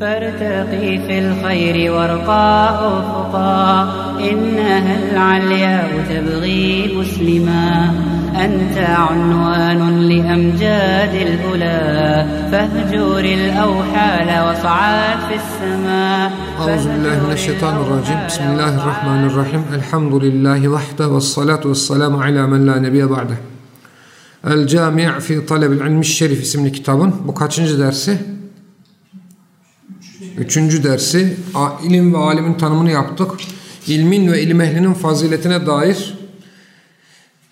فارتقي في الخير وارقى أفقا إنها العلياء تبغي مسلما. أنت عنوان لأمجاد الأولى فاهجر الأوحال واصعد في السماء أعوذ بالله من الشيطان الرجيم. بسم الله الرحمن الرحيم. الحمد لله وحده والصلاة والسلام على من nebiye ba'de. El Cami' fi Taleb İlmi Şerif isimli kitabın bu kaçıncı dersi? Üçüncü dersi. İlim ve alimin tanımını yaptık. İlmin ve ilim ehlinin faziletine dair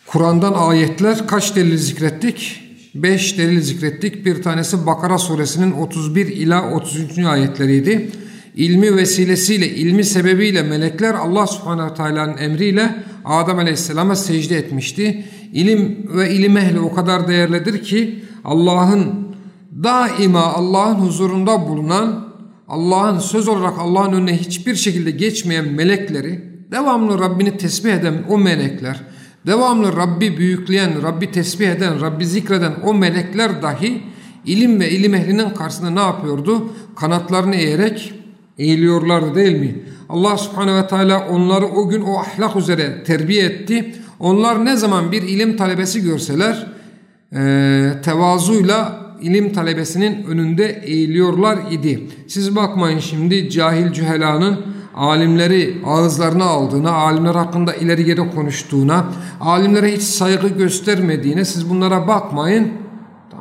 Kur'an'dan ayetler kaç delil zikrettik? Beş delil zikrettik. Bir tanesi Bakara suresinin 31 ila 33. ayetleriydi. İlmi vesilesiyle, ilmi sebebiyle melekler Allah subhanehu teala'nın emriyle Adem aleyhisselama secde etmişti. İlim ve ilim ehli o kadar değerlidir ki Allah'ın daima Allah'ın huzurunda bulunan Allah'ın söz olarak Allah'ın önüne hiçbir şekilde geçmeyen melekleri devamlı Rabbini tesbih eden o melekler devamlı Rabbi büyükleyen, Rabbi tesbih eden, Rabbi zikreden o melekler dahi ilim ve ilim ehlinin karşısında ne yapıyordu? Kanatlarını eğerek eğiliyorlardı değil mi? Allah subhanehu ve teala onları o gün o ahlak üzere terbiye etti. Onlar ne zaman bir ilim talebesi görseler tevazuyla ilim talebesinin önünde eğiliyorlar idi. Siz bakmayın şimdi cahil cühelanın alimleri ağızlarına aldığına, alimler hakkında ileri geri konuştuğuna, alimlere hiç saygı göstermediğine siz bunlara bakmayın.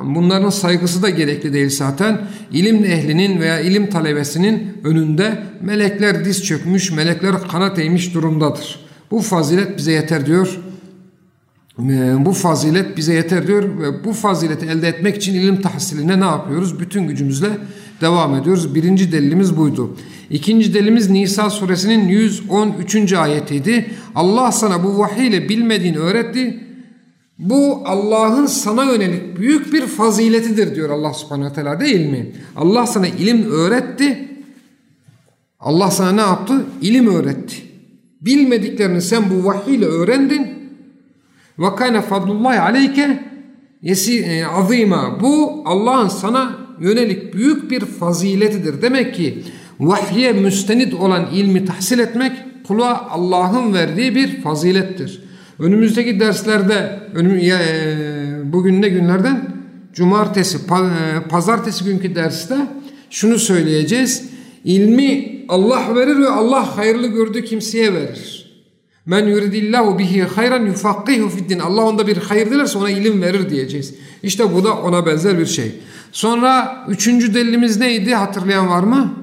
Bunların saygısı da gerekli değil zaten. İlim ehlinin veya ilim talebesinin önünde melekler diz çökmüş, melekler kanat eğmiş durumdadır. Bu fazilet bize yeter diyor. Bu fazilet bize yeter diyor ve bu fazileti elde etmek için ilim tahsiline ne yapıyoruz? Bütün gücümüzle devam ediyoruz. Birinci delilimiz buydu. İkinci delilimiz Nisa suresinin 113. ayetiydi. Allah sana bu vahiy ile bilmediğini öğretti. Bu Allah'ın sana yönelik büyük bir faziletidir diyor Allah subhanahu teala değil mi? Allah sana ilim öğretti. Allah sana ne yaptı? İlim öğretti. Bilmediklerini sen bu vahiy ile öğrendin. Ve kâne fadlullahi aleyke e, azîmâ. Bu Allah'ın sana yönelik büyük bir faziletidir. Demek ki vahye müstenid olan ilmi tahsil etmek kula Allah'ın verdiği bir fazilettir. Önümüzdeki derslerde e, bugün ne günlerden? Cumartesi, e, pazartesi günkü derste şunu söyleyeceğiz. İlmi Allah verir ve Allah hayırlı gördüğü kimseye verir. Men yuridillahu bihi hayran yufakkihu fiddin. Allah onda bir hayır dilerse ona ilim verir diyeceğiz. İşte bu da ona benzer bir şey. Sonra üçüncü delilimiz neydi? Hatırlayan var mı?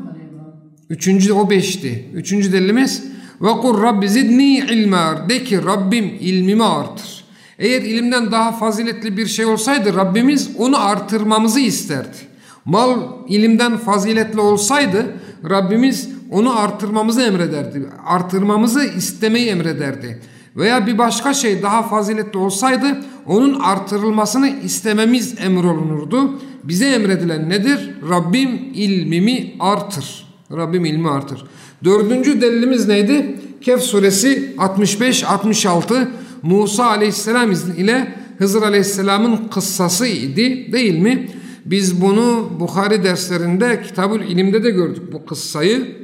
Üçüncü o beşti. Üçüncü delilimiz ve kur Rabbi zidni ilma. De ki Rabbim ilmimi artır. Eğer ilimden daha faziletli bir şey olsaydı Rabbimiz onu artırmamızı isterdi. Mal ilimden faziletli olsaydı Rabbimiz onu artırmamızı emrederdi. Artırmamızı istemeyi emrederdi. Veya bir başka şey daha faziletli olsaydı onun artırılmasını istememiz emrolunurdu. Bize emredilen nedir? Rabbim ilmimi artır. Rabbim ilmi artır. Dördüncü delilimiz neydi? Kehf suresi 65-66 Musa aleyhisselam ile Hızır aleyhisselamın kıssası idi değil mi? Biz bunu Bukhari derslerinde Kitabül İlim'de de gördük bu kıssayı.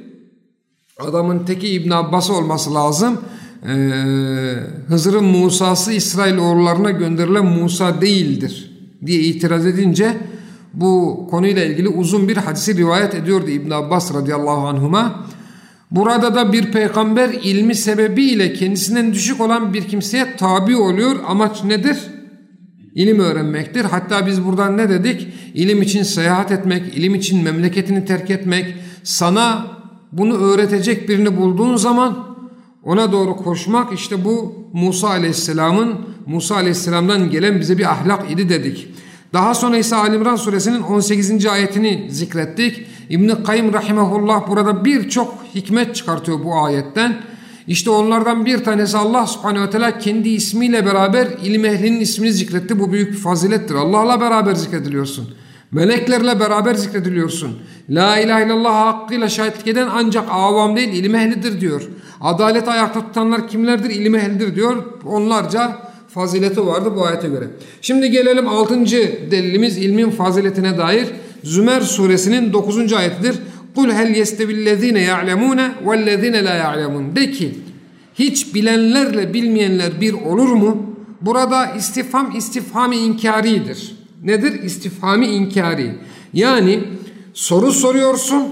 Adamın teki İbn Abbas olması lazım. Ee, Hızır'ın Musa'sı İsrail oğullarına gönderilen Musa değildir diye itiraz edince bu konuyla ilgili uzun bir hadisi rivayet ediyordu İbn Abbas radıyallahu anhuma. Burada da bir peygamber ilmi sebebiyle kendisinden düşük olan bir kimseye tabi oluyor. Amaç nedir? İlim öğrenmektir. Hatta biz buradan ne dedik? İlim için seyahat etmek, ilim için memleketini terk etmek, sana bunu öğretecek birini bulduğun zaman ona doğru koşmak işte bu Musa Aleyhisselam'ın Musa Aleyhisselam'dan gelen bize bir ahlak idi dedik. Daha sonra ise Alimran suresinin 18. ayetini zikrettik. İbn-i Kayyım Rahimahullah burada birçok hikmet çıkartıyor bu ayetten. İşte onlardan bir tanesi Allah subhanehu ve teala kendi ismiyle beraber ilim ehlinin ismini zikretti. Bu büyük bir fazilettir. Allah'la beraber zikrediliyorsun. Meleklerle beraber zikrediliyorsun. La ilahe illallah hakkıyla şahitlik eden ancak avam değil ilim ehlidir diyor. Adalet ayakta tutanlar kimlerdir? İlim ehlidir diyor. Onlarca fazileti vardı bu ayete göre. Şimdi gelelim 6. delilimiz ilmin faziletine dair. Zümer suresinin 9. ayetidir. Kul hel yestevillezine ya'lemune vellezine la ya'lemun. De ki hiç bilenlerle bilmeyenler bir olur mu? Burada istifham istifhami inkaridir. Nedir? İstifhami inkari. Yani soru soruyorsun.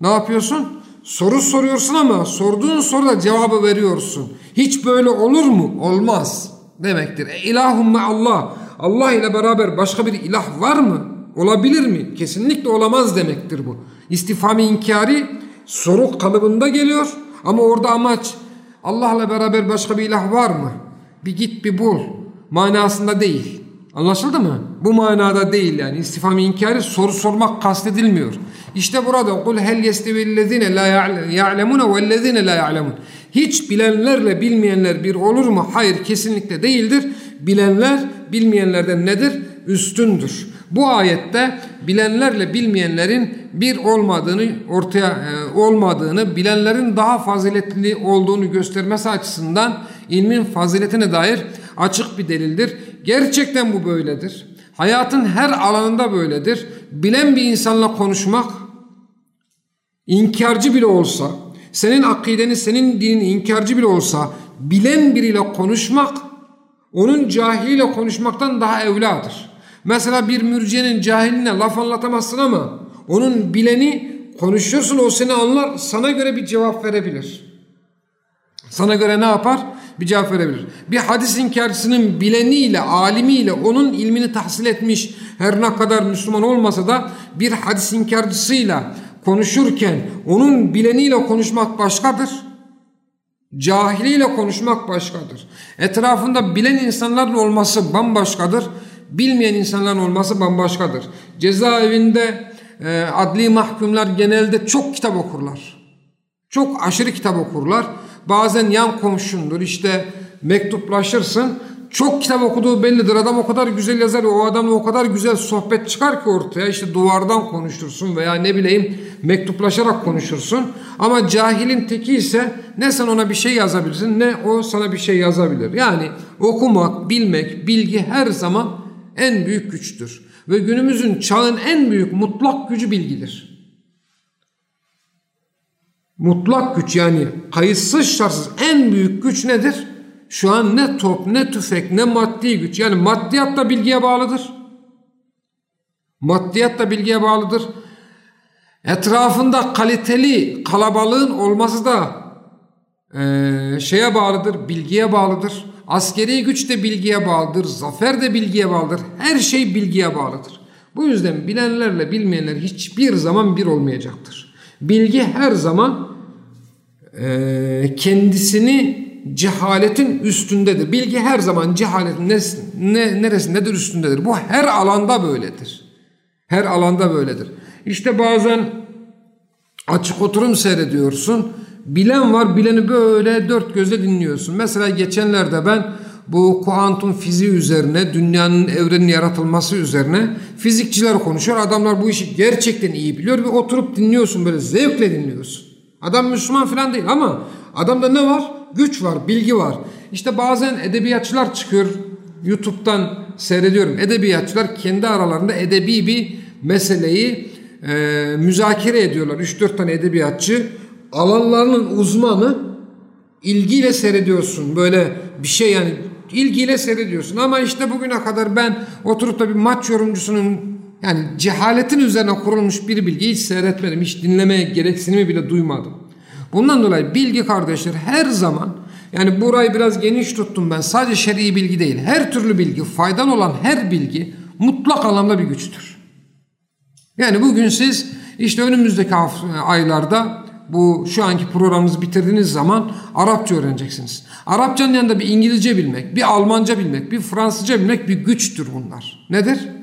Ne yapıyorsun? Soru soruyorsun ama sorduğun soruda cevabı veriyorsun. Hiç böyle olur mu? Olmaz demektir. E, ilahumme Allah. Allah ile beraber başka bir ilah var mı? Olabilir mi? Kesinlikle olamaz demektir bu. İstifami inkari soru kalıbında geliyor ama orada amaç Allah'la beraber başka bir ilah var mı? Bir git bir bul manasında değil. Anlaşıldı mı? Bu manada değil yani. İstifam inkari soru sormak kastedilmiyor. İşte burada kul hel yestevillezine la ya'lemune vellezine la ya'lemun. Hiç bilenlerle bilmeyenler bir olur mu? Hayır kesinlikle değildir. Bilenler bilmeyenlerden nedir? Üstündür. Bu ayette bilenlerle bilmeyenlerin bir olmadığını ortaya e, olmadığını, bilenlerin daha faziletli olduğunu göstermesi açısından ilmin faziletine dair açık bir delildir. Gerçekten bu böyledir. Hayatın her alanında böyledir. Bilen bir insanla konuşmak inkarcı bile olsa, senin akideni, senin dinin inkarcı bile olsa bilen biriyle konuşmak onun cahiliyle konuşmaktan daha evladır. Mesela bir mürciyenin cahiline laf anlatamazsın ama onun bileni konuşuyorsun o seni anlar sana göre bir cevap verebilir. Sana göre ne yapar? Bir cevap verebilir. Bir hadis inkarcısının bileniyle, alimiyle onun ilmini tahsil etmiş her ne kadar Müslüman olmasa da bir hadis inkarcısıyla konuşurken onun bileniyle konuşmak başkadır. Cahiliyle konuşmak başkadır. Etrafında bilen insanların olması bambaşkadır. Bilmeyen insanların olması bambaşkadır. Cezaevinde e, adli mahkumlar genelde çok kitap okurlar. Çok aşırı kitap okurlar. Bazen yan komşundur işte mektuplaşırsın. Çok kitap okuduğu bellidir. Adam o kadar güzel yazar. O adamla o kadar güzel sohbet çıkar ki ortaya. işte duvardan konuşursun veya ne bileyim mektuplaşarak konuşursun. Ama cahilin teki ise ne sen ona bir şey yazabilirsin ne o sana bir şey yazabilir. Yani okumak, bilmek, bilgi her zaman en büyük güçtür. Ve günümüzün çağın en büyük mutlak gücü bilgidir. Mutlak güç yani kayıtsız şartsız en büyük güç nedir? Şu an ne top, ne tüfek, ne maddi güç. Yani maddiyat da bilgiye bağlıdır. Maddiyat da bilgiye bağlıdır. Etrafında kaliteli kalabalığın olması da e, şeye bağlıdır, bilgiye bağlıdır. Askeri güç de bilgiye bağlıdır, zafer de bilgiye bağlıdır. Her şey bilgiye bağlıdır. Bu yüzden bilenlerle bilmeyenler hiçbir zaman bir olmayacaktır. Bilgi her zaman e, kendisini cehaletin üstündedir. Bilgi her zaman cehaletin ne, ne, neresindedir? Üstündedir. Bu her alanda böyledir. Her alanda böyledir. İşte bazen açık oturum seyrediyorsun. Bilen var, bileni böyle dört gözle dinliyorsun. Mesela geçenlerde ben bu kuantum fiziği üzerine, dünyanın evrenin yaratılması üzerine fizikçiler konuşuyor. Adamlar bu işi gerçekten iyi biliyor ve oturup dinliyorsun böyle zevkle dinliyorsun. Adam Müslüman falan değil ama adamda ne var? Güç var, bilgi var. İşte bazen edebiyatçılar çıkıyor. YouTube'dan seyrediyorum. Edebiyatçılar kendi aralarında edebi bir meseleyi e, müzakere ediyorlar. 3-4 tane edebiyatçı alanlarının uzmanı ilgiyle seyrediyorsun. Böyle bir şey yani ilgiyle seyrediyorsun. Ama işte bugüne kadar ben oturup da bir maç yorumcusunun yani cehaletin üzerine kurulmuş bir bilgi hiç seyretmedim. Hiç dinlemeye gereksinimi bile duymadım. Bundan dolayı bilgi kardeşler her zaman yani burayı biraz geniş tuttum ben. Sadece şer'i bilgi değil. Her türlü bilgi, faydalı olan her bilgi mutlak anlamda bir güçtür. Yani bugün siz işte önümüzdeki aylarda bu şu anki programımızı bitirdiğiniz zaman Arapça öğreneceksiniz. Arapçanın yanında bir İngilizce bilmek, bir Almanca bilmek, bir Fransızca bilmek bir güçtür bunlar. Nedir?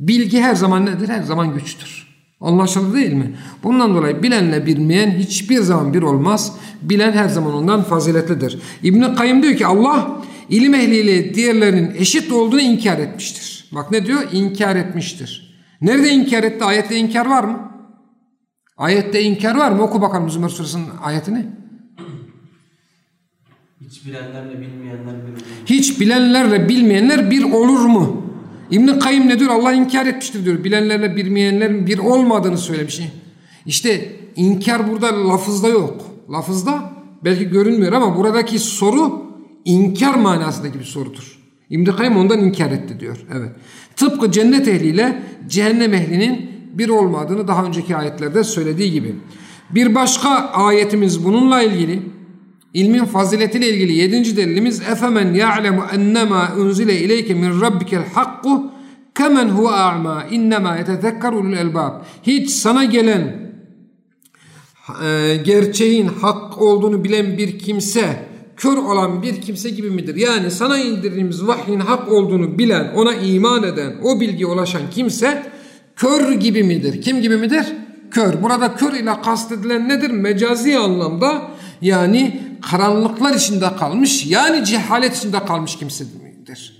Bilgi her zaman nedir? Her zaman güçtür. Anlaşıldı değil mi? Bundan dolayı bilenle bilmeyen hiçbir zaman bir olmaz. Bilen her zaman ondan faziletlidir. İbn-i Kayyım diyor ki Allah ilim ehliyle diğerlerinin eşit olduğunu inkar etmiştir. Bak ne diyor? İnkar etmiştir. Nerede inkar etti? Ayette inkar var mı? Ayette inkar var mı? Oku bakalım Zümer suresinin ayetini. Hiç bilenlerle bilmeyenler bir olur. Hiç bilenlerle bilmeyenler bir olur mu? İbn-i Kayyım ne diyor? Allah inkar etmiştir diyor. Bilenlerle bilmeyenlerin bir olmadığını söylemiş. İşte inkar burada lafızda yok. Lafızda belki görünmüyor ama buradaki soru inkar manasındaki bir sorudur. İbn-i Kayyum ondan inkar etti diyor. Evet. Tıpkı cennet ehliyle cehennem ehlinin bir olmadığını daha önceki ayetlerde söylediği gibi. Bir başka ayetimiz bununla ilgili ilmin faziletiyle ilgili yedinci delilimiz efemen ya'lemu ennema unzile ileyke min rabbikel hakku kemen huve a'ma innema yetezekkeru ulul elbab. Hiç sana gelen e, gerçeğin hak olduğunu bilen bir kimse kör olan bir kimse gibi midir? Yani sana indirdiğimiz vahyin hak olduğunu bilen, ona iman eden, o bilgiye ulaşan kimse kör gibi midir? Kim gibi midir? Kör. Burada kör ile kastedilen nedir? Mecazi anlamda yani karanlıklar içinde kalmış yani cehalet içinde kalmış kimsedir.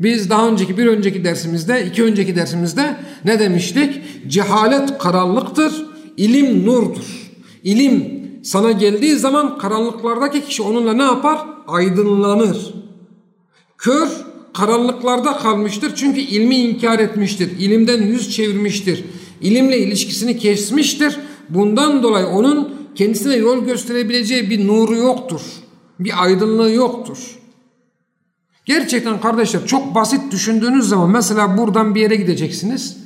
Biz daha önceki bir önceki dersimizde, iki önceki dersimizde ne demiştik? Cehalet karanlıktır, ilim nurdur. İlim sana geldiği zaman karanlıklardaki kişi onunla ne yapar? Aydınlanır. Kör karanlıklarda kalmıştır çünkü ilmi inkar etmiştir. İlimden yüz çevirmiştir. İlimle ilişkisini kesmiştir. Bundan dolayı onun kendisine yol gösterebileceği bir nuru yoktur. Bir aydınlığı yoktur. Gerçekten kardeşler çok basit düşündüğünüz zaman mesela buradan bir yere gideceksiniz.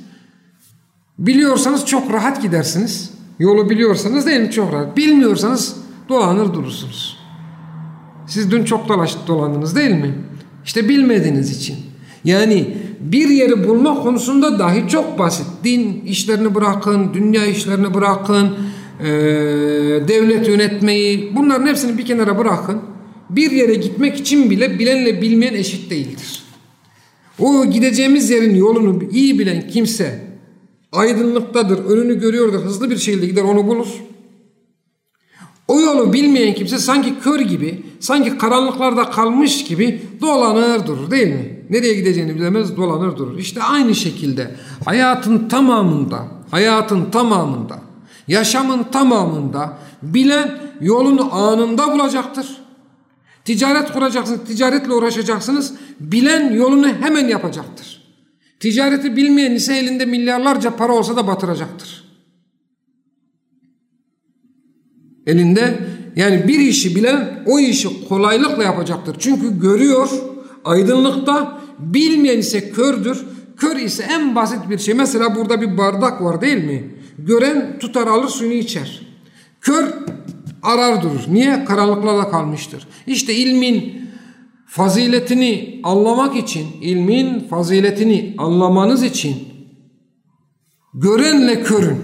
Biliyorsanız çok rahat gidersiniz. Yolu biliyorsanız değil mi çok rahat. Bilmiyorsanız dolanır durursunuz. Siz dün çok dolaştı dolandınız değil mi? İşte bilmediğiniz için. Yani bir yeri bulma konusunda dahi çok basit. Din işlerini bırakın, dünya işlerini bırakın, e, devlet yönetmeyi bunların hepsini bir kenara bırakın. Bir yere gitmek için bile bilenle bilmeyen eşit değildir. O gideceğimiz yerin yolunu iyi bilen kimse aydınlıktadır, önünü görüyordur, hızlı bir şekilde gider onu bulur. O yolu bilmeyen kimse sanki kör gibi, sanki karanlıklarda kalmış gibi dolanır durur değil mi? Nereye gideceğini bilemez dolanır durur. İşte aynı şekilde hayatın tamamında, hayatın tamamında, yaşamın tamamında bilen yolunu anında bulacaktır. Ticaret kuracaksınız, ticaretle uğraşacaksınız, bilen yolunu hemen yapacaktır. Ticareti bilmeyen ise elinde milyarlarca para olsa da batıracaktır. Elinde yani bir işi bilen o işi kolaylıkla yapacaktır. Çünkü görüyor aydınlıkta bilmeyen ise kördür. Kör ise en basit bir şey. Mesela burada bir bardak var değil mi? Gören tutar alır suyunu içer. Kör arar durur. Niye? Karanlıklarda kalmıştır. İşte ilmin faziletini anlamak için, ilmin faziletini anlamanız için görenle körün,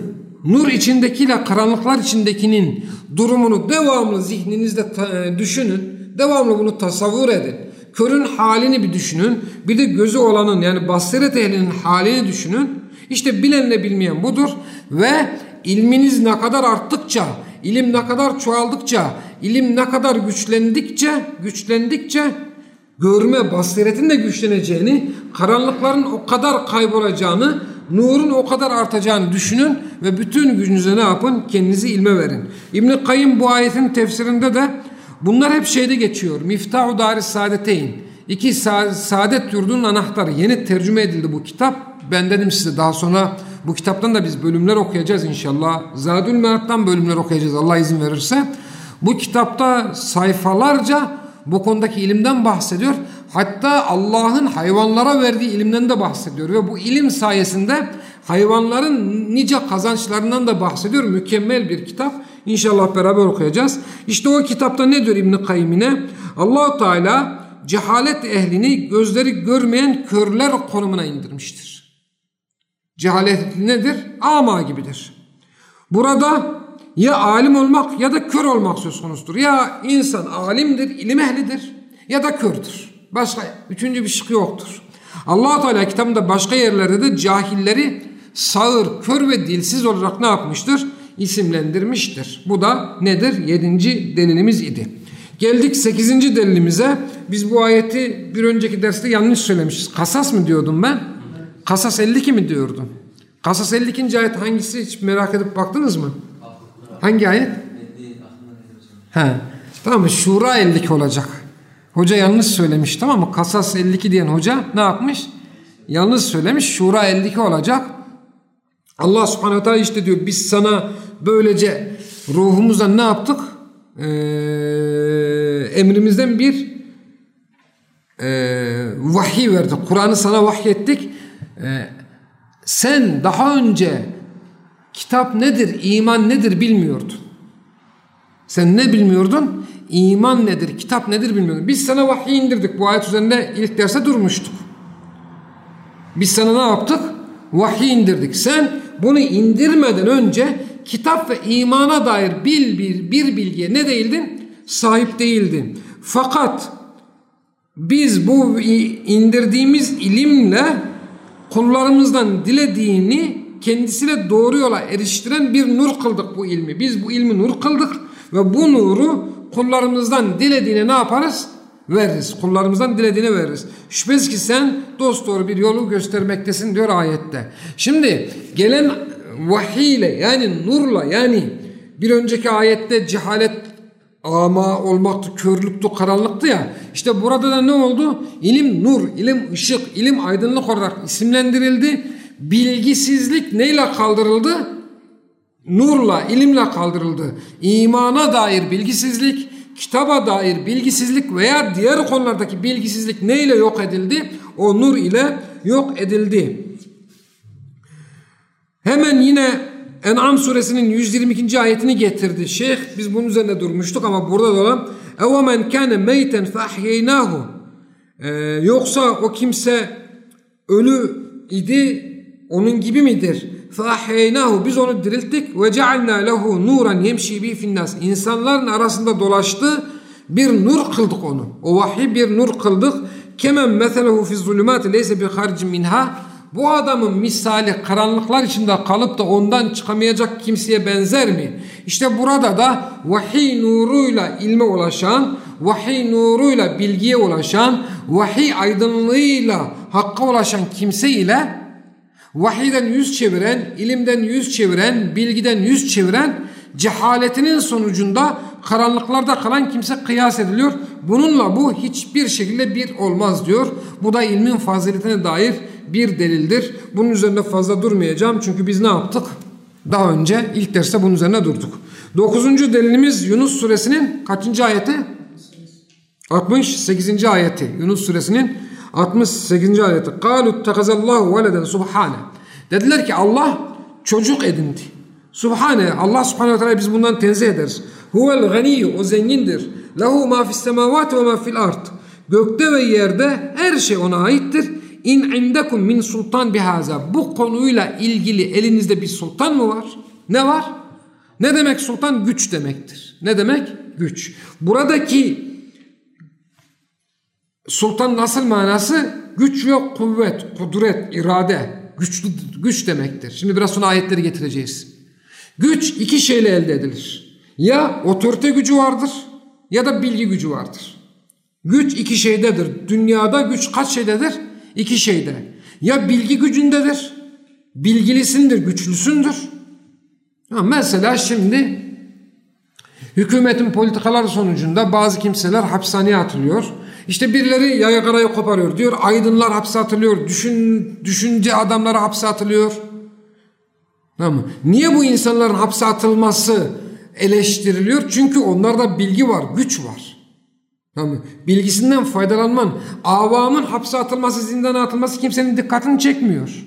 nur içindekiyle karanlıklar içindekinin durumunu devamlı zihninizde e, düşünün. Devamlı bunu tasavvur edin. Körün halini bir düşünün. Bir de gözü olanın yani basiret ehlinin halini düşünün. İşte bilenle bilmeyen budur. Ve ilminiz ne kadar arttıkça, ilim ne kadar çoğaldıkça, ilim ne kadar güçlendikçe, güçlendikçe görme basiretin de güçleneceğini, karanlıkların o kadar kaybolacağını, nurun o kadar artacağını düşünün ve bütün gücünüze ne yapın? Kendinizi ilme verin. İbn-i Kayyım bu ayetin tefsirinde de bunlar hep şeyde geçiyor. Miftahu Daris Saadeteyn. İki sa saadet yurdunun anahtarı. Yeni tercüme edildi bu kitap. Ben dedim size daha sonra bu kitaptan da biz bölümler okuyacağız inşallah. Zadül Merat'tan bölümler okuyacağız Allah izin verirse. Bu kitapta sayfalarca bu konudaki ilimden bahsediyor. Hatta Allah'ın hayvanlara verdiği ilimden de bahsediyor. Ve bu ilim sayesinde hayvanların nice kazançlarından da bahsediyor. Mükemmel bir kitap. İnşallah beraber okuyacağız. İşte o kitapta ne diyor İbn-i Kayyim'ine? allah Teala cehalet ehlini gözleri görmeyen körler konumuna indirmiştir. Cehalet nedir? Ama gibidir. Burada ya alim olmak ya da kör olmak söz konusudur. Ya insan alimdir, ilim ehlidir ya da kördür. Başka üçüncü bir şık yoktur. allah Teala kitabında başka yerlerde de cahilleri sağır, kör ve dilsiz olarak ne yapmıştır? İsimlendirmiştir. Bu da nedir? Yedinci delilimiz idi. Geldik sekizinci delilimize. Biz bu ayeti bir önceki derste yanlış söylemişiz. Kasas mı diyordum ben? Kasas 52 mi diyordum? Kasas 52. ayet hangisi hiç merak edip baktınız mı? Hangi ayet? He. Tamam mı? Şura 52 olacak. Hoca yanlış söylemiş tamam mı? Kasas 52 diyen hoca ne yapmış? Yanlış söylemiş. Şura 52 olacak. Allah subhanehu teala işte diyor biz sana Böylece ruhumuzdan ne yaptık? Ee, emrimizden bir e, vahiy verdik. Kur'an'ı sana vahyettik. E, sen daha önce kitap nedir, iman nedir bilmiyordun. Sen ne bilmiyordun? İman nedir, kitap nedir bilmiyordun. Biz sana vahiy indirdik. Bu ayet üzerinde ilk derste durmuştuk. Biz sana ne yaptık? Vahiy indirdik. Sen bunu indirmeden önce kitap ve imana dair bil bir, bir bilgiye ne değildin? Sahip değildin. Fakat biz bu indirdiğimiz ilimle kullarımızdan dilediğini kendisine doğru yola eriştiren bir nur kıldık bu ilmi. Biz bu ilmi nur kıldık ve bu nuru kullarımızdan dilediğine ne yaparız? Veririz. Kullarımızdan dilediğine veririz. Şüphesiz ki sen dost doğru bir yolu göstermektesin diyor ayette. Şimdi gelen vahiy ile yani nurla yani bir önceki ayette cehalet ama olmaktı, körlüktü, karanlıktı ya. İşte burada da ne oldu? İlim nur, ilim ışık, ilim aydınlık olarak isimlendirildi. Bilgisizlik neyle kaldırıldı? Nurla, ilimle kaldırıldı. İmana dair bilgisizlik, kitaba dair bilgisizlik veya diğer konulardaki bilgisizlik neyle yok edildi? O nur ile yok edildi. Hemen yine En'am suresinin 122. ayetini getirdi. Şeyh biz bunun üzerinde durmuştuk ama burada da olan اَوَمَنْ كَانَ مَيْتًا فَاحْيَيْنَاهُ Yoksa o kimse ölü idi onun gibi midir? فَاحْيَيْنَاهُ Biz onu dirilttik ve cealna lehu nuran yemşi bi finnas. İnsanların arasında dolaştı bir nur kıldık onu. O vahiy bir nur kıldık. Kemen meselehu fi zulümati leyse bi harcin minha. bu adamın misali karanlıklar içinde kalıp da ondan çıkamayacak kimseye benzer mi? İşte burada da vahiy nuruyla ilme ulaşan, vahiy nuruyla bilgiye ulaşan, vahiy aydınlığıyla hakka ulaşan kimse ile vahiyden yüz çeviren, ilimden yüz çeviren, bilgiden yüz çeviren cehaletinin sonucunda karanlıklarda kalan kimse kıyas ediliyor. Bununla bu hiçbir şekilde bir olmaz diyor. Bu da ilmin faziletine dair bir delildir. Bunun üzerinde fazla durmayacağım çünkü biz ne yaptık? Daha önce ilk derste bunun üzerine durduk. Dokuzuncu delilimiz Yunus suresinin kaçıncı ayeti? 68. ayeti. Yunus suresinin 68. ayeti. قَالُوا اتَّخَزَ اللّٰهُ وَلَدًا subhane. Dediler ki Allah çocuk edindi. Subhane. Allah subhanahu ve teala biz bundan tenzih ederiz. Huvel ganiyyu. O zengindir. Lehu ma fis semavati ve ma fil ard. Gökte ve yerde her şey ona aittir. İn indekum min sultan bihaza. Bu konuyla ilgili elinizde bir sultan mı var? Ne var? Ne demek sultan? Güç demektir. Ne demek? Güç. Buradaki sultan nasıl manası? Güç yok, kuvvet, kudret, irade. Güçlü, güç demektir. Şimdi biraz sonra ayetleri getireceğiz. Güç iki şeyle elde edilir. Ya otorite gücü vardır ya da bilgi gücü vardır. Güç iki şeydedir. Dünyada güç kaç şeydedir? İki şeyde. Ya bilgi gücündedir, bilgilisindir, güçlüsündür. Ha, mesela şimdi hükümetin politikaları sonucunda bazı kimseler hapishaneye atılıyor. İşte birileri yaya karayı koparıyor diyor. Aydınlar hapse atılıyor. Düşün, düşünce adamları hapse atılıyor. Tamam Niye bu insanların hapse atılması eleştiriliyor? Çünkü onlarda bilgi var, güç var. Bilgisinden faydalanman, avamın hapse atılması, zindana atılması kimsenin dikkatini çekmiyor.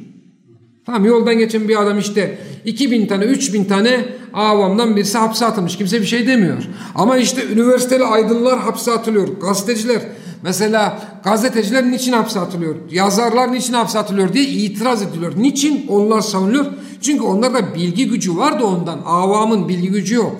Tamam yoldan geçen bir adam işte 2000 tane, 3000 tane avamdan birisi hapse atılmış. Kimse bir şey demiyor. Ama işte üniversiteli aydınlar hapse atılıyor. Gazeteciler, mesela gazeteciler niçin hapse atılıyor? Yazarlar niçin hapse atılıyor diye itiraz ediliyor. Niçin? Onlar savunuyor. Çünkü onlarda bilgi gücü var da ondan. Avamın bilgi gücü yok.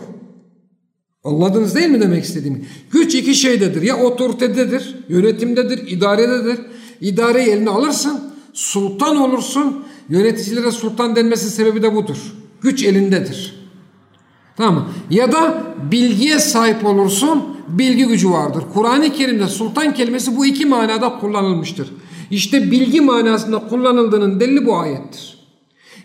Anladınız değil mi demek istediğimi? Güç iki şeydedir. Ya otoritededir, yönetimdedir, idarededir. İdareyi eline alırsın, sultan olursun. Yöneticilere sultan denmesinin sebebi de budur. Güç elindedir. Tamam mı? Ya da bilgiye sahip olursun, bilgi gücü vardır. Kur'an-ı Kerim'de sultan kelimesi bu iki manada kullanılmıştır. İşte bilgi manasında kullanıldığının delili bu ayettir.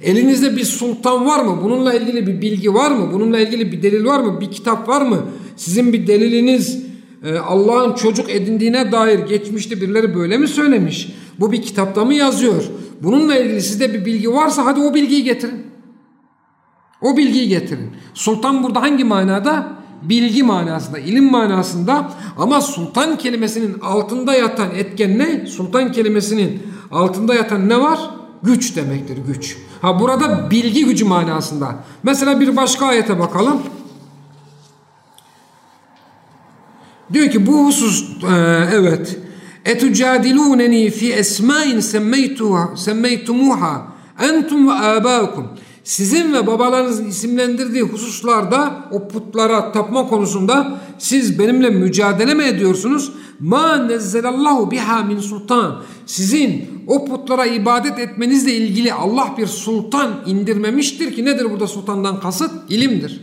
Elinizde bir sultan var mı? Bununla ilgili bir bilgi var mı? Bununla ilgili bir delil var mı? Bir kitap var mı? Sizin bir deliliniz e, Allah'ın çocuk edindiğine dair geçmişte birileri böyle mi söylemiş? Bu bir kitapta mı yazıyor? Bununla ilgili sizde bir bilgi varsa hadi o bilgiyi getirin. O bilgiyi getirin. Sultan burada hangi manada? Bilgi manasında, ilim manasında ama sultan kelimesinin altında yatan etken ne? Sultan kelimesinin altında yatan ne var? Güç demektir, güç. Ha burada bilgi gücü manasında. Mesela bir başka ayete bakalım. Diyor ki bu husus e, evet etucadiluneni fi esmain semmeytuha semmeytumuha entum ve abaukum sizin ve babalarınızın isimlendirdiği hususlarda o putlara tapma konusunda siz benimle mücadele mi ediyorsunuz? Ma nezzelallahu biha min sultan. Sizin o putlara ibadet etmenizle ilgili Allah bir sultan indirmemiştir ki nedir burada sultandan kasıt? İlimdir.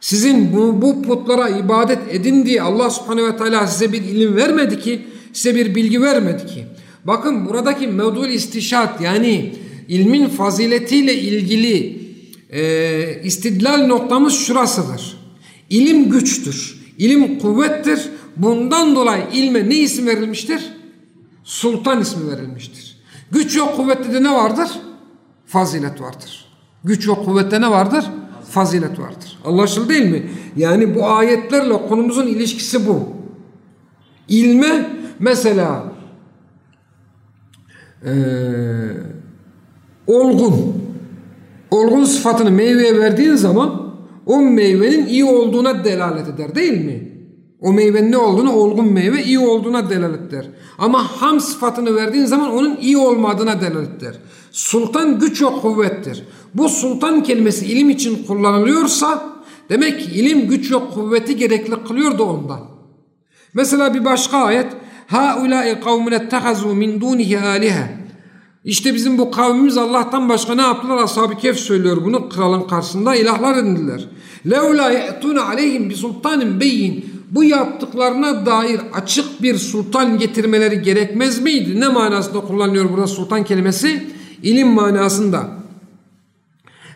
Sizin bu, bu putlara ibadet edin diye Allah subhanehu ve teala size bir ilim vermedi ki, size bir bilgi vermedi ki. Bakın buradaki mevdul istişat yani ilmin faziletiyle ilgili e, istidlal noktamız şurasıdır. İlim güçtür, ilim kuvvettir. Bundan dolayı ilme ne isim verilmiştir? Sultan ismi verilmiştir. Güç yok kuvvette de ne vardır? Fazilet vardır. Güç yok kuvvette ne vardır? Fazilet vardır. Anlaşıldı değil mi? Yani bu ayetlerle konumuzun ilişkisi bu. İlme mesela eee olgun. Olgun sıfatını meyveye verdiğin zaman o meyvenin iyi olduğuna delalet eder değil mi? O meyvenin ne olduğunu olgun meyve iyi olduğuna delalet eder. Ama ham sıfatını verdiğin zaman onun iyi olmadığına delalet eder. Sultan güç ve kuvvettir. Bu sultan kelimesi ilim için kullanılıyorsa demek ki ilim güç ve kuvveti gerekli kılıyor da ondan. Mesela bir başka ayet هَاُولَٰئِ قَوْمُنَ اتَّخَذُوا مِنْ دُونِهِ آلِهَا işte bizim bu kavmimiz Allah'tan başka ne yaptılar? Ashab-ı Kehf söylüyor bunu kralın karşısında ilahlar edindiler. لَوْلَا يَأْتُونَ عَلَيْهِمْ بِسُلْطَانٍ beyin. Bu yaptıklarına dair açık bir sultan getirmeleri gerekmez miydi? Ne manasında kullanılıyor burada sultan kelimesi? İlim manasında.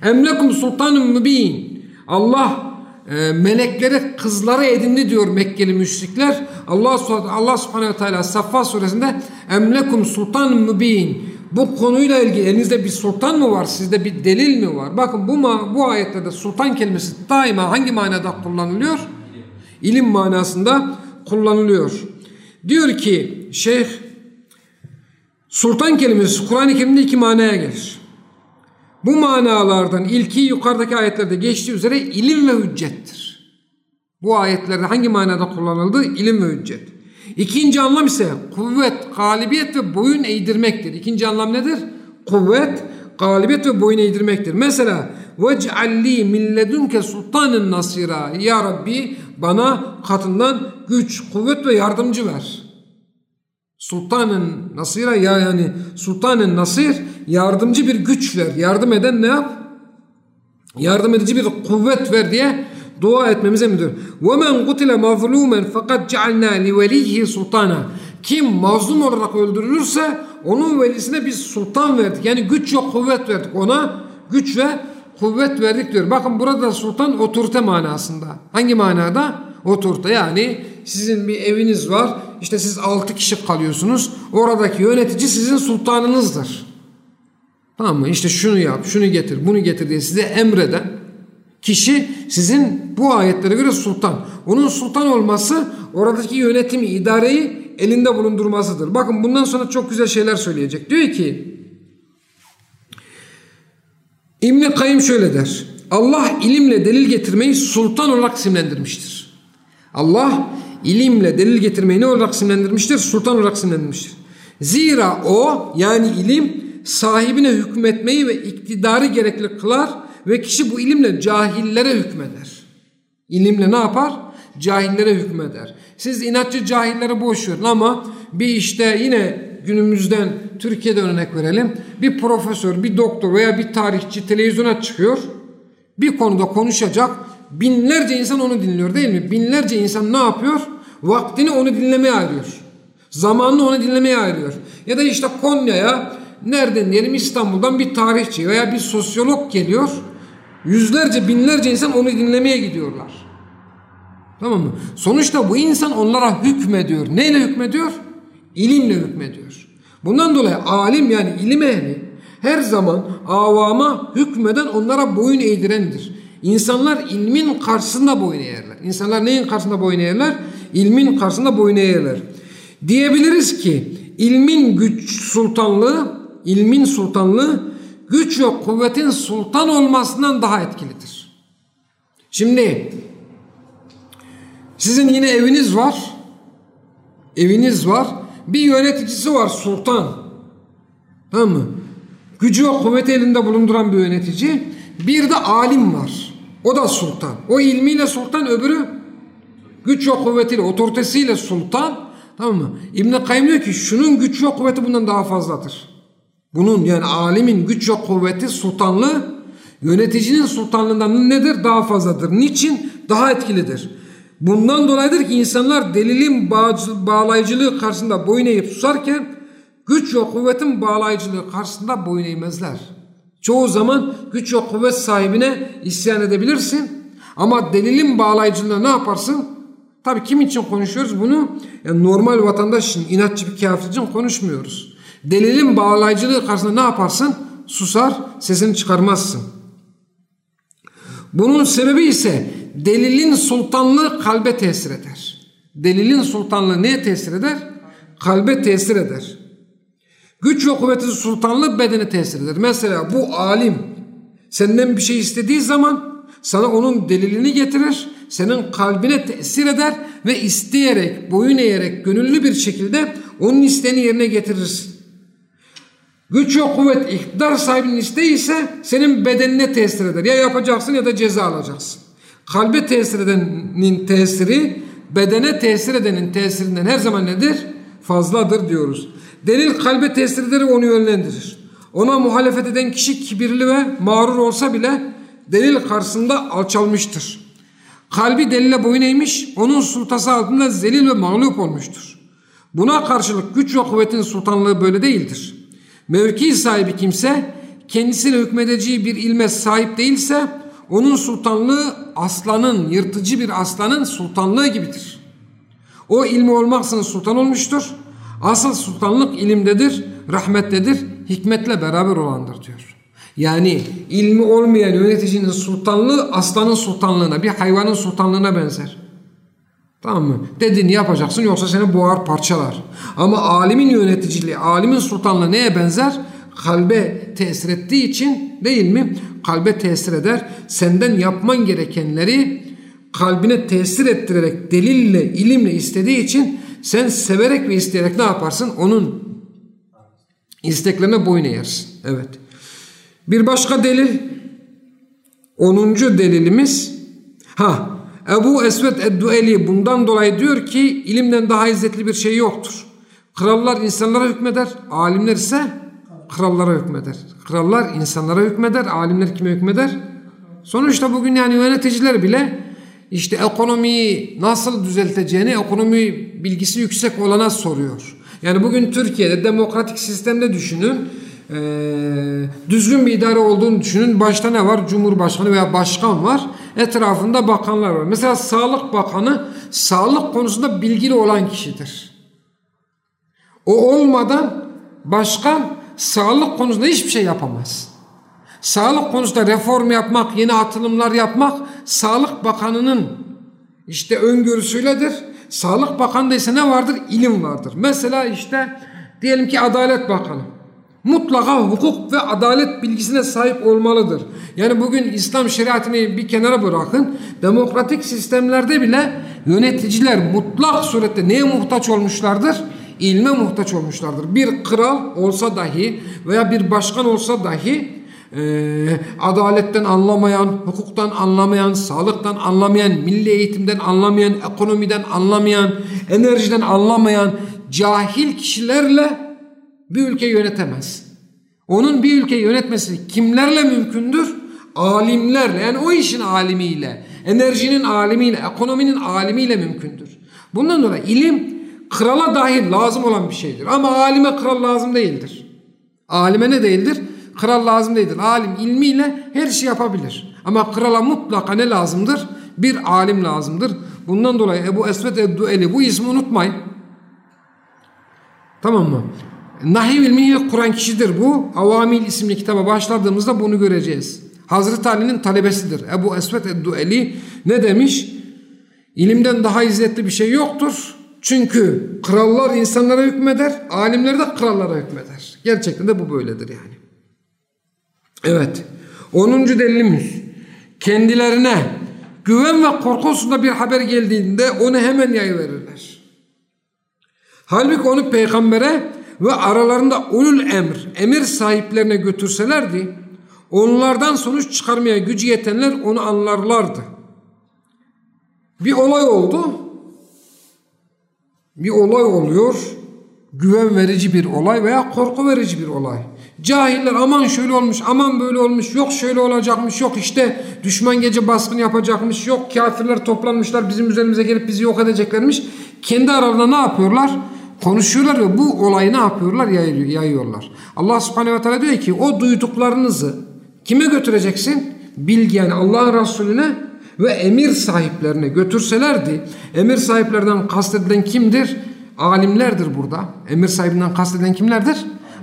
Emlekum sultanun mübin. Allah e, melekleri kızları edindi diyor Mekkeli müşrikler. Allah Allah Subhanahu ve Teala Saffa suresinde emlekum sultanun mübin. bu konuyla ilgili elinizde bir sultan mı var? Sizde bir delil mi var? Bakın bu bu ayetlerde sultan kelimesi daima hangi manada kullanılıyor? İlim manasında kullanılıyor. Diyor ki şeyh sultan kelimesi Kur'an-ı Kerim'de iki manaya gelir. Bu manalardan ilki yukarıdaki ayetlerde geçtiği üzere ilim ve hüccettir. Bu ayetlerde hangi manada kullanıldı? İlim ve hüccet. İkinci anlam ise kuvvet, galibiyet ve boyun eğdirmektir. İkinci anlam nedir? Kuvvet, galibiyet ve boyun eğdirmektir. Mesela وَجْعَلْلِي مِنْ لَدُنْكَ sultanın nasira. Ya Rabbi bana katından güç, kuvvet ve yardımcı ver. Sultanın nasira ya yani sultanın nasir yardımcı bir güç ver. Yardım eden ne yap? Yardım edici bir kuvvet ver diye dua etmemize müdür. وَمَنْ قُتِلَ مَظْلُومًا فَقَدْ جَعَلْنَا لِوَلِيهِ sultana. Kim mazlum olarak öldürülürse onun velisine biz sultan verdik. Yani güç yok kuvvet verdik ona. Güç ve kuvvet verdik diyor. Bakın burada sultan otorite manasında. Hangi manada? Otorite yani sizin bir eviniz var. İşte siz altı kişi kalıyorsunuz. Oradaki yönetici sizin sultanınızdır. Tamam mı? İşte şunu yap, şunu getir, bunu getir diye size emreden kişi sizin bu ayetlere göre sultan. Onun sultan olması oradaki yönetimi, idareyi elinde bulundurmasıdır. Bakın bundan sonra çok güzel şeyler söyleyecek. Diyor ki İbn-i Kayyım şöyle der. Allah ilimle delil getirmeyi sultan olarak isimlendirmiştir. Allah ilimle delil getirmeyi ne olarak isimlendirmiştir? Sultan olarak isimlendirmiştir. Zira o yani ilim sahibine hükmetmeyi ve iktidarı gerekli kılar ve kişi bu ilimle cahillere hükmeder. İlimle ne yapar? Cahillere hükmeder. Siz inatçı cahillere boş verin ama bir işte yine günümüzden Türkiye'de örnek verelim. Bir profesör, bir doktor veya bir tarihçi televizyona çıkıyor. Bir konuda konuşacak. Binlerce insan onu dinliyor değil mi? Binlerce insan ne yapıyor? Vaktini onu dinlemeye ayırıyor. Zamanını onu dinlemeye ayırıyor. Ya da işte Konya'ya nereden diyelim İstanbul'dan bir tarihçi veya bir sosyolog geliyor. Yüzlerce binlerce insan onu dinlemeye gidiyorlar. Tamam mı? Sonuçta bu insan onlara hükmediyor. Neyle hükmediyor? İlimle hükmediyor. Bundan dolayı alim yani ilim ehli her zaman avama hükmeden onlara boyun eğdirendir. İnsanlar ilmin karşısında boyun eğerler. İnsanlar neyin karşısında boyun eğerler? İlmin karşısında boyun eğerler. Diyebiliriz ki ilmin güç sultanlığı, ilmin sultanlığı güç ve kuvvetin sultan olmasından daha etkilidir. Şimdi sizin yine eviniz var. Eviniz var. Bir yöneticisi var sultan. Tamam mı? Gücü ve kuvveti elinde bulunduran bir yönetici. Bir de alim var. O da sultan. O ilmiyle sultan öbürü güç ve kuvvetiyle, otoritesiyle sultan. Tamam mı? İbn-i Kayyum diyor ki şunun güç ve kuvveti bundan daha fazladır. Bunun yani alimin güç ve kuvveti sultanlığı yöneticinin sultanlığından nedir? Daha fazladır. Niçin? Daha etkilidir. Bundan dolayıdır ki insanlar delilin bağlayıcılığı karşısında boyun eğip susarken güç ve kuvvetin bağlayıcılığı karşısında boyun eğmezler. Çoğu zaman güç ve kuvvet sahibine isyan edebilirsin ama delilin bağlayıcılığına ne yaparsın? Tabii kim için konuşuyoruz bunu? Yani normal vatandaş için, inatçı bir kafir için konuşmuyoruz. Delilin bağlayıcılığı karşısında ne yaparsın? Susar, sesini çıkarmazsın. Bunun sebebi ise delilin sultanlığı kalbe tesir eder. Delilin sultanlığı neye tesir eder? Kalbe tesir eder. Güç ve kuvvetin sultanlığı bedene tesir eder. Mesela bu alim senden bir şey istediği zaman sana onun delilini getirir, senin kalbine tesir eder ve isteyerek, boyun eğerek, gönüllü bir şekilde onun isteğini yerine getirirsin. Güç ve kuvvet iktidar sahibinin isteği ise senin bedenine tesir eder. Ya yapacaksın ya da ceza alacaksın. Kalbe tesir edenin tesiri bedene tesir edenin tesirinden her zaman nedir? Fazladır diyoruz. Delil kalbe tesir eder onu yönlendirir. Ona muhalefet eden kişi kibirli ve mağrur olsa bile delil karşısında alçalmıştır. Kalbi delile boyun eğmiş, onun sultası altında zelil ve mağlup olmuştur. Buna karşılık güç ve kuvvetin sultanlığı böyle değildir. Mevki sahibi kimse kendisine hükmedeceği bir ilme sahip değilse onun sultanlığı aslanın, yırtıcı bir aslanın sultanlığı gibidir. O ilmi olmaksızın sultan olmuştur. Asıl sultanlık ilimdedir, rahmettedir, hikmetle beraber olandır diyor. Yani ilmi olmayan yöneticinin sultanlığı aslanın sultanlığına, bir hayvanın sultanlığına benzer. Tamam mı? Dediğini yapacaksın yoksa seni boğar parçalar. Ama alimin yöneticiliği, alimin sultanlığı neye benzer? Kalbe tesir ettiği için değil mi? Kalbe tesir eder. Senden yapman gerekenleri kalbine tesir ettirerek delille, ilimle istediği için sen severek ve isteyerek ne yaparsın? Onun isteklerine boyun eğersin. Evet. Bir başka delil 10. delilimiz ha Ebu Esved Eddueli bundan dolayı diyor ki ilimden daha izzetli bir şey yoktur. Krallar insanlara hükmeder, alimler ise krallara hükmeder. Krallar insanlara hükmeder, alimler kime hükmeder? Sonuçta bugün yani yöneticiler bile işte ekonomiyi nasıl düzelteceğini ekonomi bilgisi yüksek olana soruyor. Yani bugün Türkiye'de demokratik sistemde düşünün. E, düzgün bir idare olduğunu düşünün. Başta ne var? Cumhurbaşkanı veya başkan var. Etrafında bakanlar var. Mesela Sağlık Bakanı sağlık konusunda bilgili olan kişidir. O olmadan başkan sağlık konusunda hiçbir şey yapamaz. Sağlık konusunda reform yapmak, yeni atılımlar yapmak Sağlık Bakanı'nın işte öngörüsüyledir. Sağlık Bakanı'nda ise ne vardır? İlim vardır. Mesela işte diyelim ki Adalet Bakanı mutlaka hukuk ve adalet bilgisine sahip olmalıdır. Yani bugün İslam şeriatını bir kenara bırakın. Demokratik sistemlerde bile yöneticiler mutlak surette neye muhtaç olmuşlardır? İlme muhtaç olmuşlardır. Bir kral olsa dahi veya bir başkan olsa dahi e, adaletten anlamayan, hukuktan anlamayan, sağlıktan anlamayan, milli eğitimden anlamayan, ekonomiden anlamayan, enerjiden anlamayan cahil kişilerle bir ülke yönetemez. Onun bir ülkeyi yönetmesi kimlerle mümkündür? Alimlerle yani o işin alimiyle, enerjinin alimiyle, ekonominin alimiyle mümkündür. Bundan dolayı ilim krala dahil lazım olan bir şeydir. Ama alime kral lazım değildir. Alime ne değildir? Kral lazım değildir. Alim ilmiyle her şey yapabilir. Ama krala mutlaka ne lazımdır? Bir alim lazımdır. Bundan dolayı Ebu Esved Eddueli bu ismi unutmayın. Tamam mı? Nahiv ilmini kuran kişidir bu. Avamil isimli kitaba başladığımızda bunu göreceğiz. Hazreti Ali'nin talebesidir. Ebu Esved Eddueli ne demiş? İlimden daha izzetli bir şey yoktur. Çünkü krallar insanlara hükmeder, alimler de krallara hükmeder. Gerçekten de bu böyledir yani. Evet. 10. delilimiz. Kendilerine güven ve korku hususunda bir haber geldiğinde onu hemen yayıverirler. Halbuki onu peygambere ve aralarında ulul emr, emir sahiplerine götürselerdi, onlardan sonuç çıkarmaya gücü yetenler onu anlarlardı. Bir olay oldu. Bir olay oluyor. Güven verici bir olay veya korku verici bir olay. Cahiller aman şöyle olmuş, aman böyle olmuş, yok şöyle olacakmış, yok işte düşman gece baskın yapacakmış, yok kafirler toplanmışlar bizim üzerimize gelip bizi yok edeceklermiş. Kendi aralarında ne yapıyorlar? Konuşuyorlar ve bu olayı ne yapıyorlar? Yayıyorlar. Allah subhanehu ve teala diyor ki o duyduklarınızı kime götüreceksin? Bilgi yani Allah'ın Resulüne ve emir sahiplerine götürselerdi, emir sahiplerden kastedilen kimdir? Alimlerdir burada. Emir sahibinden kastedilen kimlerdir?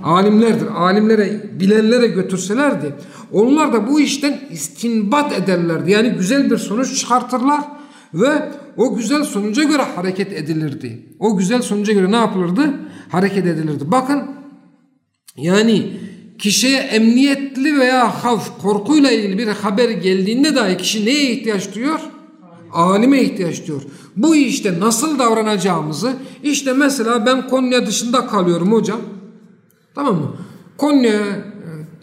Alimlerdir. Alimlere, bilenlere götürselerdi, onlar da bu işten istinbat ederlerdi. Yani güzel bir sonuç çıkartırlar ve o güzel sonuca göre hareket edilirdi. O güzel sonuca göre ne yapılırdı? Hareket edilirdi. Bakın yani kişiye emniyetli veya havf, korkuyla ilgili bir haber geldiğinde dahi kişi neye ihtiyaç duyuyor? Alime ihtiyaç duyuyor. Bu işte nasıl davranacağımızı işte mesela ben Konya dışında kalıyorum hocam. Tamam mı? Konya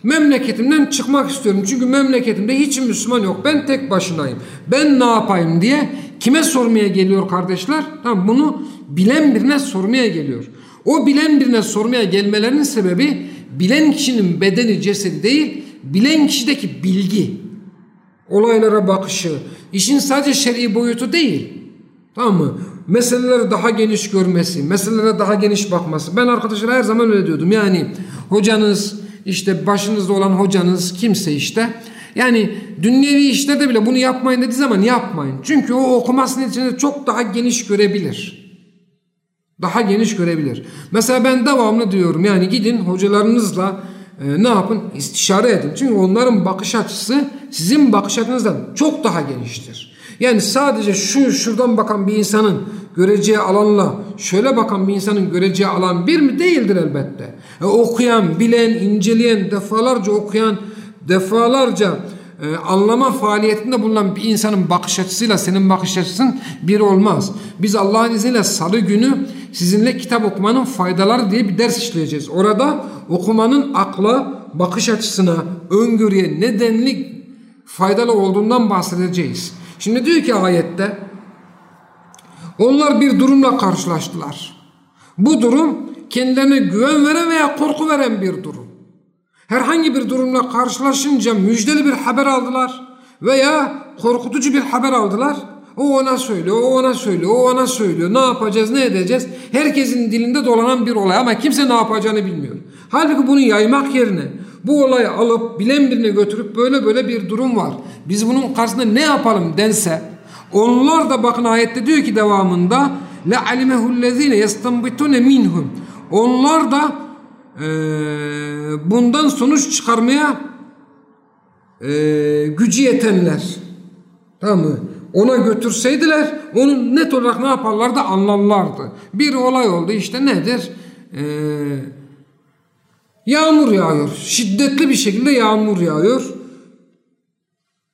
memleketimden çıkmak istiyorum. Çünkü memleketimde hiç Müslüman yok. Ben tek başınayım. Ben ne yapayım diye kime sormaya geliyor kardeşler? Tamam bunu bilen birine sormaya geliyor. O bilen birine sormaya gelmelerinin sebebi bilen kişinin bedeni cesedi değil, bilen kişideki bilgi, olaylara bakışı, işin sadece şer'i boyutu değil. Tamam mı? Meseleleri daha geniş görmesi, meselelere daha geniş bakması. Ben arkadaşlara her zaman öyle diyordum. Yani hocanız, işte başınızda olan hocanız kimse işte. Yani dünyevi işlerde bile bunu yapmayın dediği zaman yapmayın. Çünkü o okumasının içinde çok daha geniş görebilir. Daha geniş görebilir. Mesela ben devamlı diyorum yani gidin hocalarınızla e, ne yapın? İstişare edin. Çünkü onların bakış açısı sizin bakış açınızdan çok daha geniştir. Yani sadece şu şuradan bakan bir insanın göreceği alanla şöyle bakan bir insanın göreceği alan bir mi? Değildir elbette. E, okuyan, bilen, inceleyen, defalarca okuyan, defalarca e, anlama faaliyetinde bulunan bir insanın bakış açısıyla senin bakış açısın bir olmaz. Biz Allah'ın izniyle salı günü sizinle kitap okumanın faydaları diye bir ders işleyeceğiz. Orada okumanın akla, bakış açısına, öngörüye nedenli faydalı olduğundan bahsedeceğiz. Şimdi diyor ki ayette onlar bir durumla karşılaştılar. Bu durum kendilerine güven veren veya korku veren bir durum. Herhangi bir durumla karşılaşınca müjdeli bir haber aldılar veya korkutucu bir haber aldılar. O ona söylüyor, o ona söylüyor, o ona söylüyor. Ne yapacağız, ne edeceğiz? Herkesin dilinde dolanan bir olay ama kimse ne yapacağını bilmiyor. Halbuki bunu yaymak yerine bu olayı alıp bilen birine götürüp böyle böyle bir durum var. Biz bunun karşısında ne yapalım dense onlar da bakın ayette diyor ki devamında la alimehullezine yestanbitune minhum. Onlar da e, bundan sonuç çıkarmaya e, gücü yetenler. Tamam mı? Ona götürseydiler onu net olarak ne yaparlardı anlarlardı. Bir olay oldu işte nedir? Eee Yağmur yağıyor. Şiddetli bir şekilde yağmur yağıyor.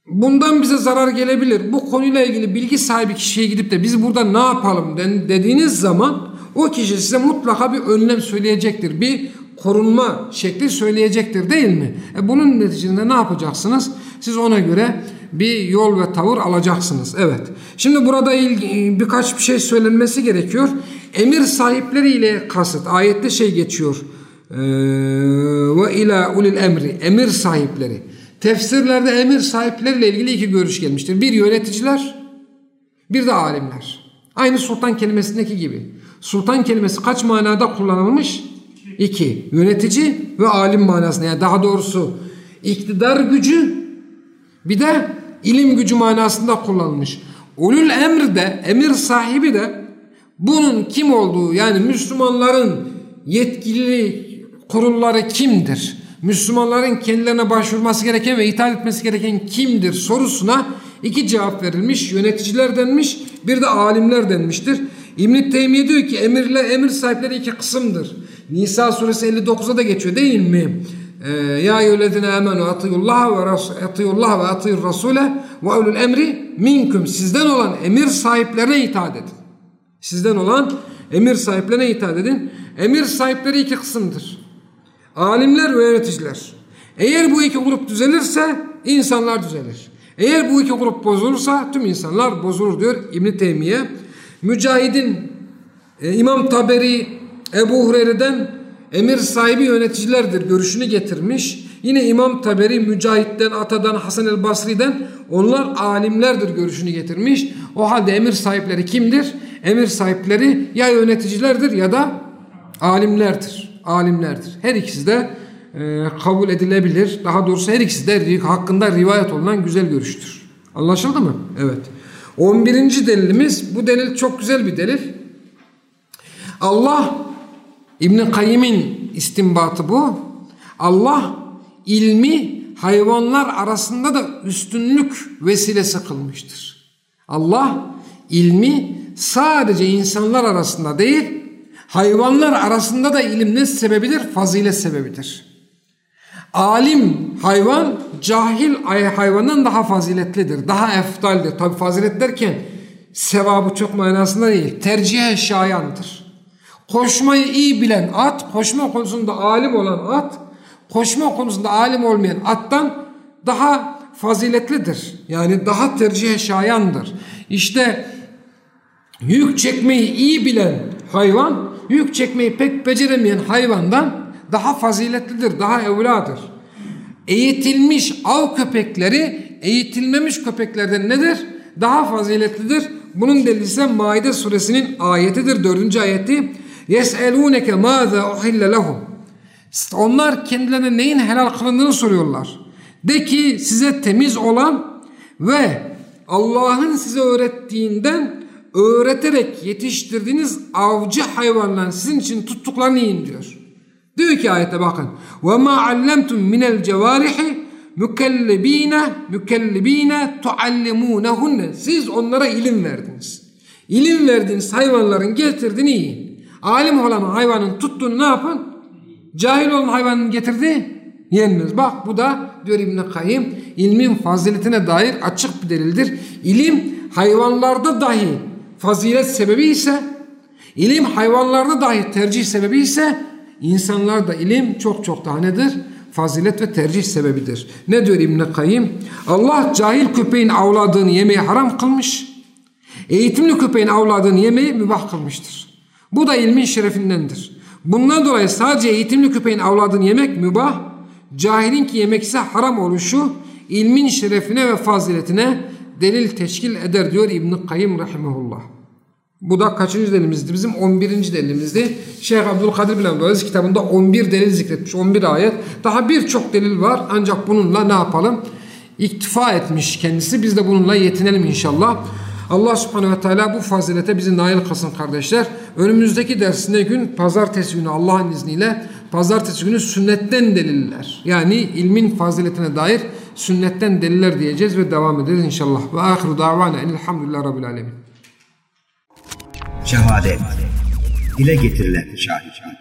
Bundan bize zarar gelebilir. Bu konuyla ilgili bilgi sahibi kişiye gidip de biz burada ne yapalım dediğiniz zaman o kişi size mutlaka bir önlem söyleyecektir. Bir korunma şekli söyleyecektir değil mi? E bunun neticesinde ne yapacaksınız? Siz ona göre bir yol ve tavır alacaksınız. Evet. Şimdi burada ilgi, birkaç bir şey söylenmesi gerekiyor. Emir sahipleriyle kasıt. Ayette şey geçiyor. Ee, ve ila ulil emri emir sahipleri. Tefsirlerde emir sahipleriyle ilgili iki görüş gelmiştir. Bir yöneticiler, bir de alimler. Aynı sultan kelimesindeki gibi. Sultan kelimesi kaç manada kullanılmış? İki. Yönetici ve alim manasında. Yani daha doğrusu iktidar gücü bir de ilim gücü manasında kullanılmış. Ulul emr de, emir sahibi de bunun kim olduğu yani Müslümanların yetkili kurulları kimdir? Müslümanların kendilerine başvurması gereken ve itaat etmesi gereken kimdir sorusuna iki cevap verilmiş. Yöneticiler denmiş, bir de alimler denmiştir. İbn-i Teymiye diyor ki emirle emir sahipleri iki kısımdır. Nisa suresi 59'a da geçiyor değil mi? Ee, ya eyyühellezine amenu atiyullah ve atiyullah ve atiyur rasule ve ulul emri minkum. Sizden olan emir sahiplerine itaat edin. Sizden olan emir sahiplerine itaat edin. Emir sahipleri iki kısımdır. Alimler ve yöneticiler. Eğer bu iki grup düzelirse insanlar düzelir. Eğer bu iki grup bozulursa tüm insanlar bozulur diyor İbn Teymiye. Mücahid'in e, İmam Taberi Ebu Hureyre'den emir sahibi yöneticilerdir görüşünü getirmiş. Yine İmam Taberi Mücahit'ten, Ata'dan, Hasan el Basri'den onlar alimlerdir görüşünü getirmiş. O halde emir sahipleri kimdir? Emir sahipleri ya yöneticilerdir ya da alimlerdir. Alimlerdir. Her ikisi de e, kabul edilebilir. Daha doğrusu her ikisi de hakkında rivayet olunan güzel görüştür. Anlaşıldı mı? Evet. 11. delilimiz bu delil çok güzel bir delil. Allah İbn Kayyim'in istinbatı bu. Allah ilmi hayvanlar arasında da üstünlük vesilesi kılmıştır. Allah ilmi sadece insanlar arasında değil, hayvanlar arasında da ilim ne sebebidir? Fazilet sebebidir. Alim hayvan cahil hayvandan daha faziletlidir, daha eftaldir. Tabi fazilet derken sevabı çok manasında değil, tercihe şayandır. Koşmayı iyi bilen at, koşma konusunda alim olan at, koşma konusunda alim olmayan attan daha faziletlidir. Yani daha tercihe şayandır. İşte yük çekmeyi iyi bilen hayvan, yük çekmeyi pek beceremeyen hayvandan daha faziletlidir, daha evladır. Eğitilmiş av köpekleri eğitilmemiş köpeklerden nedir? Daha faziletlidir. Bunun delili ise Maide suresinin ayetidir. Dördüncü ayeti. يَسْأَلُونَكَ مَاذَا اُحِلَّ لَهُمْ Onlar kendilerine neyin helal kılındığını soruyorlar. De ki size temiz olan ve Allah'ın size öğrettiğinden öğreterek yetiştirdiğiniz avcı hayvanların sizin için tuttuklarını yiyin diyor. Diyor ki ayette bakın. Ve ma allamtum minel cevarihi mükellebine mükellebine tuallimunehunne. Siz onlara ilim verdiniz. İlim verdiğiniz hayvanların getirdiğini yiyin. Alim olan hayvanın tuttuğunu ne yapın? Cahil olan hayvanın getirdiği yeniniz. Bak bu da diyor İbn-i Kayyım ilmin faziletine dair açık bir delildir. İlim hayvanlarda dahi fazilet sebebi ise ilim hayvanlarda dahi tercih sebebi ise insanlarda ilim çok çok daha nedir? Fazilet ve tercih sebebidir. Ne diyor İbn-i Kayyım? Allah cahil köpeğin avladığını yemeği haram kılmış. Eğitimli köpeğin avladığını yemeği mübah kılmıştır. Bu da ilmin şerefindendir. Bundan dolayı sadece eğitimli köpeğin avladığını yemek mübah, cahilin ki yemek ise haram oluşu ilmin şerefine ve faziletine delil teşkil eder diyor İbn-i Kayyım rahimahullah. Bu da kaçıncı delilimizdi? Bizim 11. delilimizdi. Şeyh Abdülkadir bin Abdülaziz kitabında 11 delil zikretmiş. 11 ayet. Daha birçok delil var. Ancak bununla ne yapalım? İktifa etmiş kendisi. Biz de bununla yetinelim inşallah. Allah subhanehu ve teala bu fazilete bizi nail kılsın kardeşler. Önümüzdeki dersinde gün pazartesi günü Allah'ın izniyle pazartesi günü sünnetten deliller. Yani ilmin faziletine dair sünnetten deliller diyeceğiz ve devam ederiz inşallah. Ve ahiru davana elhamdülillah rabbil alemin. Şehadet. Dile getirilen şahit.